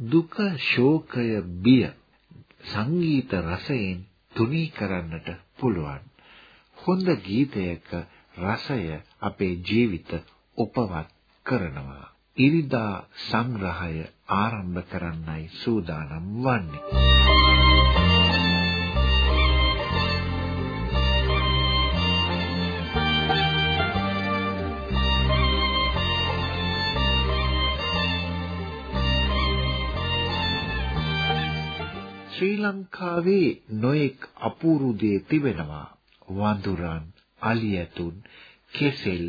දුක ශෝකය බිය සංගීත රසයෙන් තුනී කරන්නට පුළුවන්. හොඳ ගීතයක රසය අපේ ජීවිත උපවත් කරනවා. ඉරිදා සංග්‍රහය ආරම්භ කරන්නයි සූදානම් වන්නේ. ශ්‍රී ලංකාවේ නොඑක් අපූර්ව දේ තිබෙනවා. වඳුරන් අලියතුන් කෙසෙල්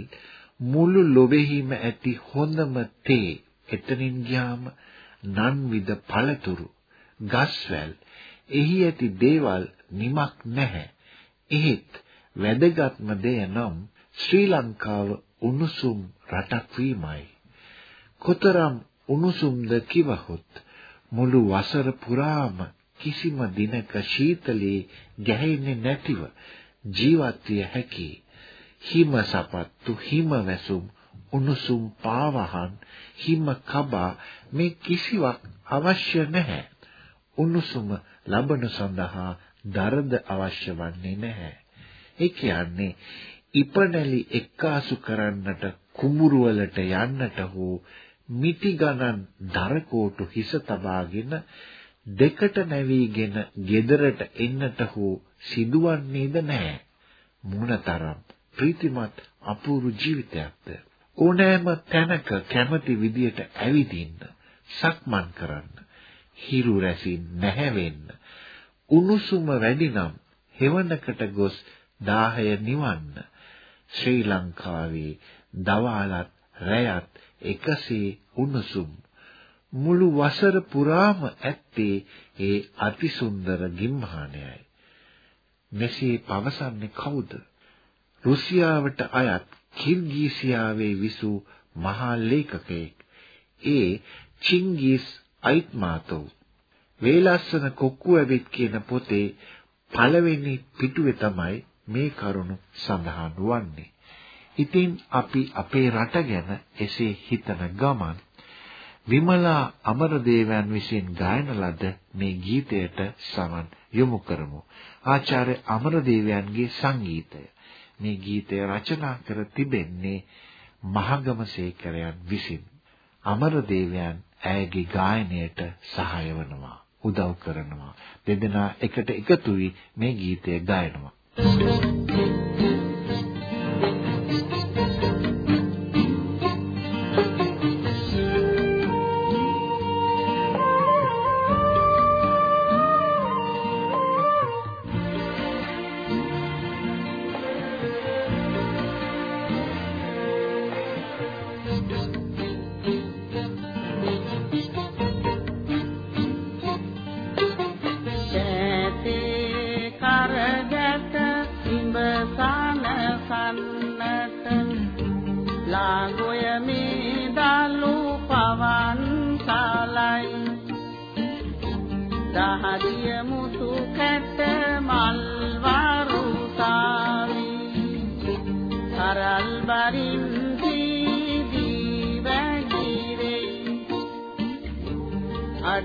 මුළු ලොවේහිම ඇති හොඳම තේ. එතනින් ගියාම නන්විද පළතුරු ගස්වැල් එහි ඇති දේවල් නිමක් නැහැ. එහෙත් වැදගත්ම දෙය නම් ශ්‍රී ලංකාව උණුසුම් රටක් වීමයි. කොතරම් උණුසුම්ද කිවහොත් මුළු වසර පුරාම කිසිම දිනක ශීතලේ ගැහෙන්නේ නැතිව ජීවත් විය හැකි හිම සපත්තු හිම වැසුම් උණුසුම් පාවහන් හිම කබා මේ කිසිවක් අවශ්‍ය නැහැ. උණුසුම ලබන සඳහා දරද අවශ්‍ය වන්නේ නැහැ. ඒ කියන්නේ ඉපනැලි එක්කාසු කරන්නට කුඹුරු වලට යන්නට හෝ මිටි ගණන් දරකෝටු හිස තබාගෙන දෙකට නැවීගෙන ගෙදරට එන්නට හෝ සිදුවන්නේද නැහැ. මොනතරම් ප්‍රීතිමත් අපූර්ව ජීවිතයක්ද. ඕනෑම තැනක කැමති විදියට ඇවිදින්න, සක්මන් කරන්න, හිරු රැසින් නැහැවෙන්න, උණුසුම වැඩි නම් හෙවණකට ගොස් දාහය නිවන්න. ශ්‍රී ලංකාවේ දවාලත් රැයත් එකසේ උණුසුම් මුළු වසර පුරාම ඇත්තේ ඒ අතිසුන්දර ගිම්හානයයි. මෙසේ පවසන්නේ කවුද? රුසියාවට අයත් කිර්ගීසියාවේ විසූ මහා ලේඛකයෙක්. ඒ චිංගිස් අයිත්මාතෝ. වේලස්සන කොක්කු ඇවිත් කියන පොතේ පළවෙනි පිටුවේ තමයි මේ කරුණු සඳහන් වන්නේ. ඉතින් අපි අපේ රට ගැන එසේ හිතන ගමන් විමලා අමරදේවයන් විසින් ගායන ලද මේ ගීතයට සමන් යොමු කරමු. ආචාර්ය අමරදේවයන්ගේ සංගීතය. මේ ගීතය රචනා කර තිබෙන්නේ මහගමසේකරයන් විසින්. අමරදේවයන් ඇයගේ ගායනයට සහාය වනවා, උදව් කරනවා. දෙදෙනා එකට එකතු වී මේ ගීතය ගායනවා. Thank you.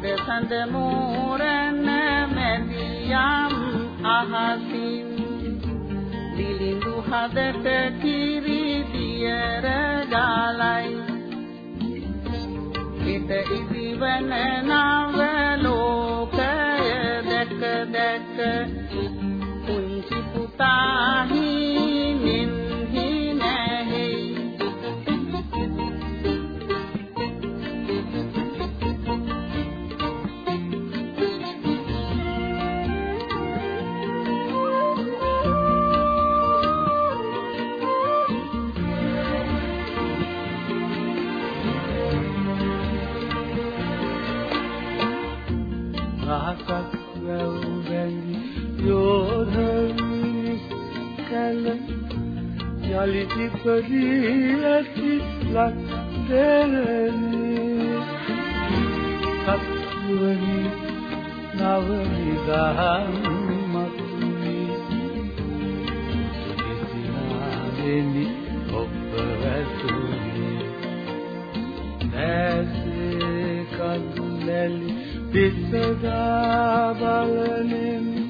අඩ සඳ මෝරණ මැදියම් අහසින් දිලිඳු හදට කිරි දියර ගාලයි. හිත ඉදිවන නව ලෝකය දැක දැක මතක් වැව් බැඳි යෝධවි කල යලි ඉපදී ඇති ලක් දෙරණි සත්වනි නව නිදහම් මතුනි ඉසිනාවෙනි කඳුලැලි පිස්සදා බලනෙමි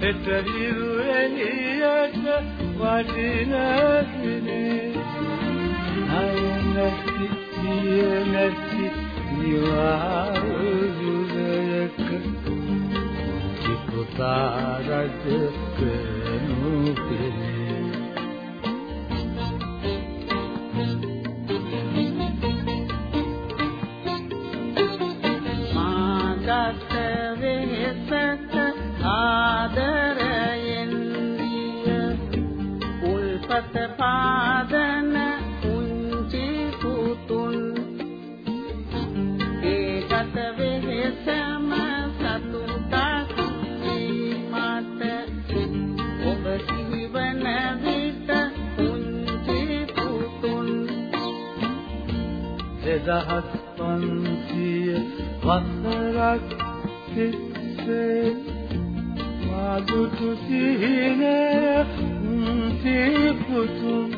හෙට හිරු එළියට වඩිනකිනේ අය නැති සිය නැති නිවාරුදයක චිකුතා රජක දහස් පන්සිය වසරක් තිස්සේ මාදුතු සිහිනය උන්සේ පුතුන්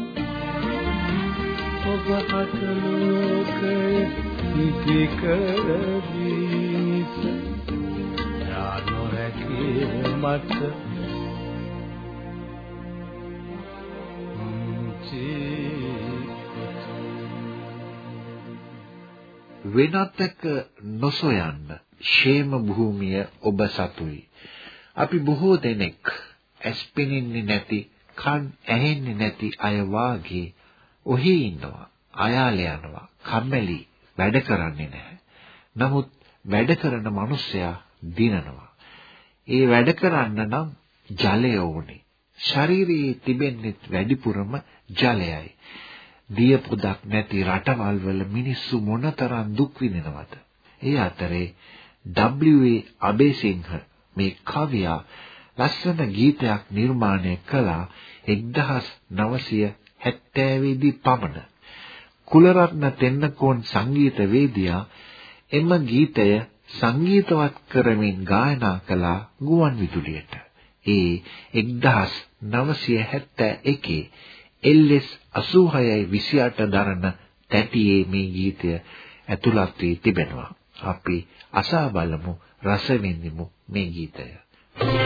ඔබ හත ලෝකය ඉති කරදී නිස යා නොහැකි මට වෙනතක නොසොයන්න ෂේම භූමිය ඔබ සතුයි. අපි බොහෝ දෙනෙක් ඇස්පෙනින්නේ නැති, කන් ඇහෙන්නේ නැති අය වාගේ ඔහි ඉන්නවා. අයාල යනවා. කම්මැලි වැඩ කරන්නේ නැහැ. නමුත් වැඩ කරන මිනිසයා දිනනවා. ඒ වැඩ කරන්න නම් ජලය ඕනේ. ශරීරයේ තිබෙන්නේ වැඩිපුරම ජලයයි. දිය පොදක් නැති රටවල් වල මිනිස්සු මොනතරම් දුක් විඳිනවද? ඒ අතරේ W.A. අබේසිංහ මේ කවියා ලස්සන ගීතයක් නිර්මාණය කළා 1970 දී පමණ. කුලරත්න තෙන්නකෝන් සංගීතවේදියා එම ගීතය සංගීතවත් කරමින් ගායනා කළා ගුවන් විදුලියට. ඒ 1971 LS 86යි 28 දරන තැටියේ මේ ගීතය ඇතුළත් වී තිබෙනවා. අපි අසා බලමු රස විඳිමු මේ ගීතය. Thank you.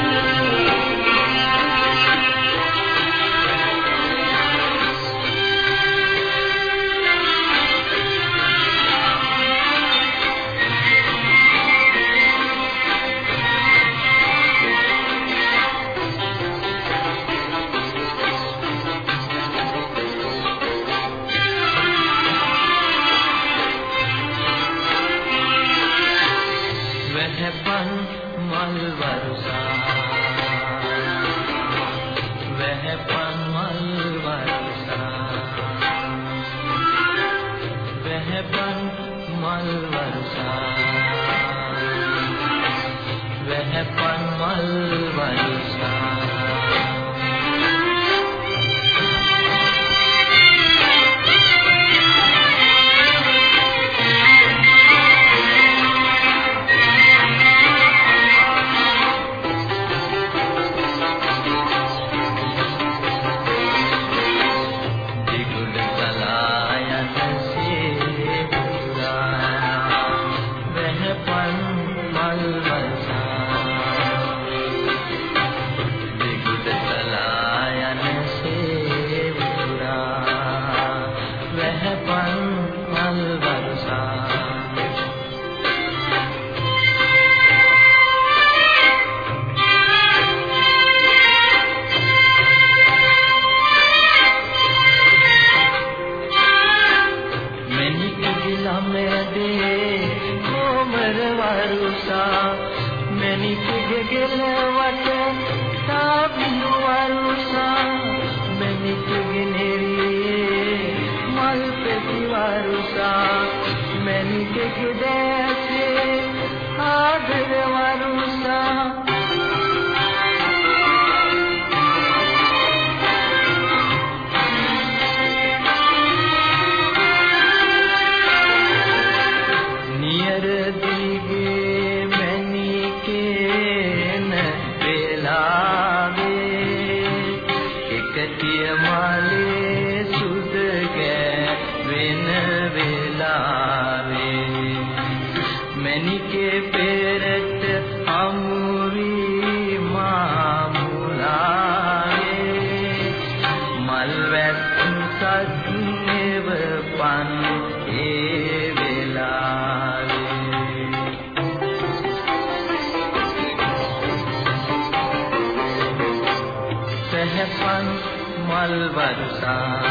මල් වර්ෂා.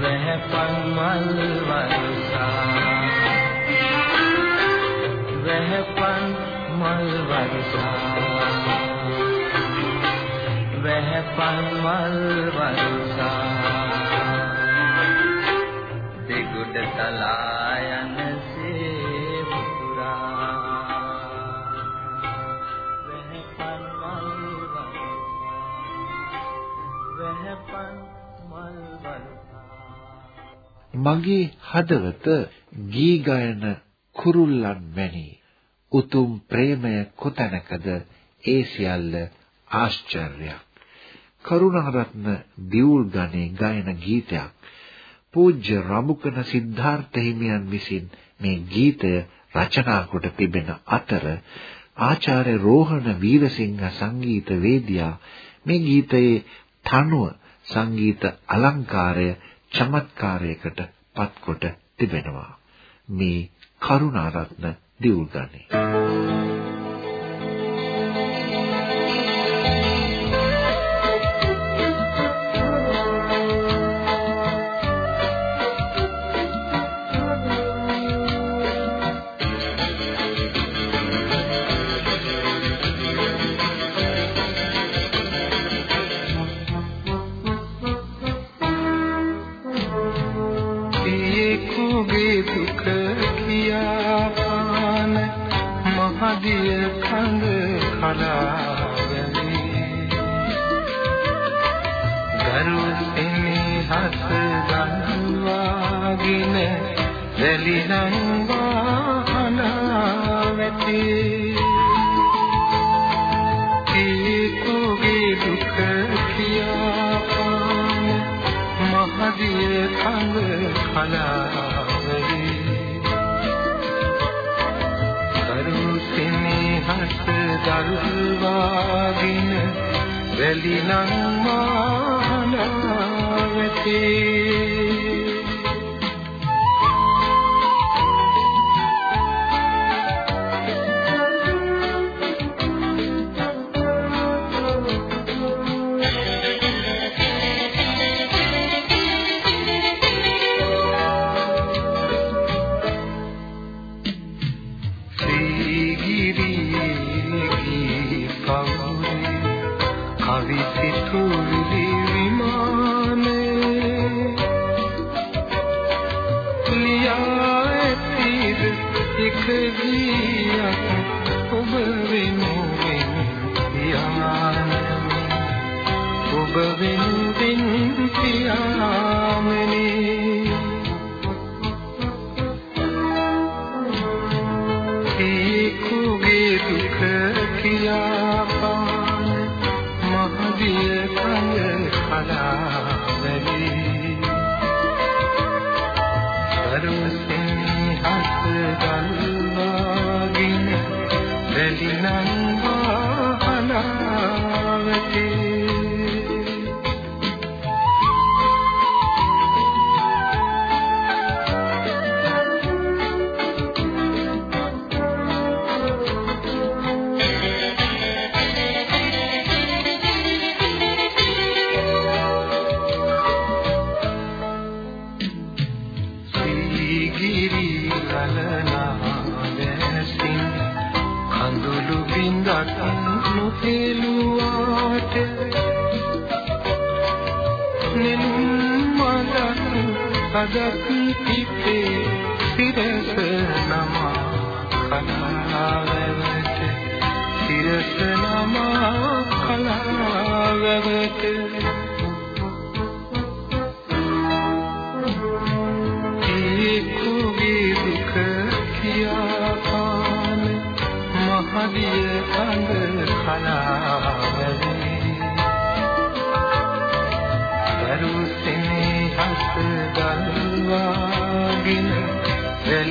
වැහපන් මල් වර්ෂා. වැහපන් මල් වර්ෂා. වැහපන් මල් වර්ෂා. දෙගොඩ තලා මගේ හදවත ගී ගයන කුරුල්ලන් වැනි උතුම් ප්‍රේමය කොතැනකද? ඒ සියල්ල ආශ්චර්යයක්. කරුණාරත්න දියුල් ගණේ ගායන ගීතයක්. පූජ්‍ය රමුකන සිද්ධාර්ථ හිමියන් විසින් මේ ගීතය රචනා කොට තිබෙන අතර ආචාර්ය රෝහණ වීරසිංහ සංගීත වේදියා මේ ගීතයේ තනුව සංගීත අලංකාරය චමත්කාරයකට පත්කොට තිබෙනවා. මේ කරුණාරත්න දියුල්ගනේ මහදිය කඳ කලාවලි කරුසිනි හස දල්වාගෙන වැලි නම් මානවති.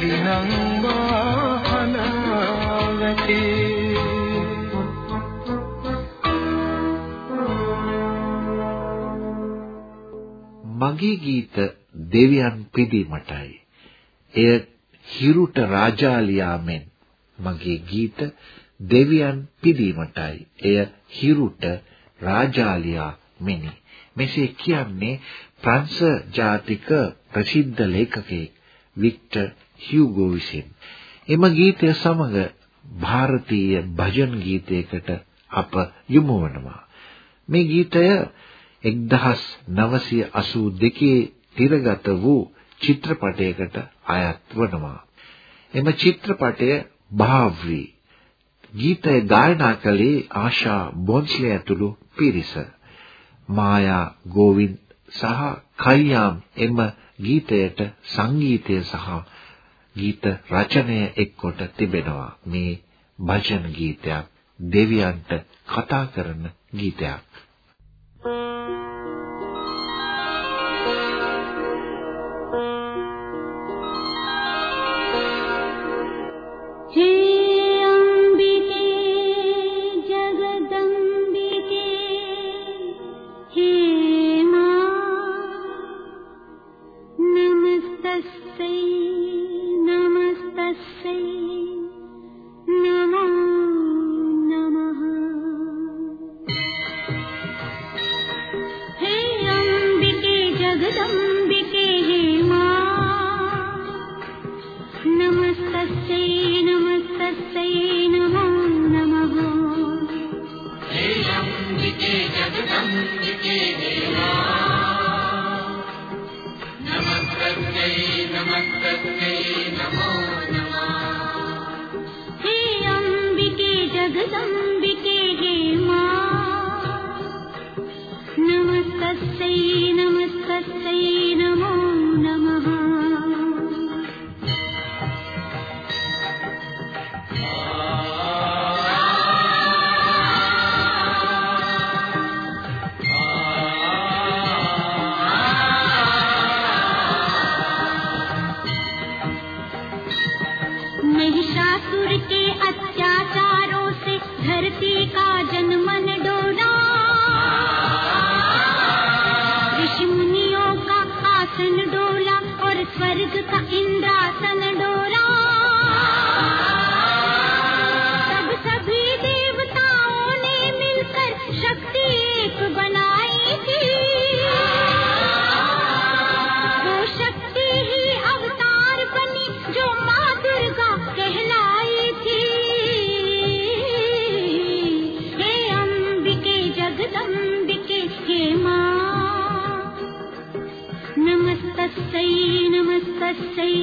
වැලි නංවා හනාවැටි මගේ ගීත දෙවියන් පිදීමටයි. එය හිරුට රාජාලියාමෙන් මගේ ගීත දෙවියන් පිදීමටයි. එය හිරුට රාජාලියා මෙනි. මෙසේ කියන්නේ ප්‍රංශ ජාතික ප්‍රසිද්ධ ලේඛකයෙක් වික්ටර් හියුගෝ විසින්. එම ගීතය සමග ಭಾರತೀಯ භජන් ගීතයකට අප යොමු වනවා. මේ ගීතය 1982 තිරගත වූ චිත්‍රපටයකට අයත් වනවා. එම චිත්‍රපටය භාව්වි ගීතය ගායනා කළේ ආශා බොන්ස්ලේ ඇතුළු පිරිස. මායා ගෝවින්ද් සහ කල්යාම් එම ගීතයට සංගීතය සහ ගීත රචනය එක්කොට තිබෙනවා. මේ භජන ගීතයක් දෙවියන්ට කතා කරන ගීතයක්. say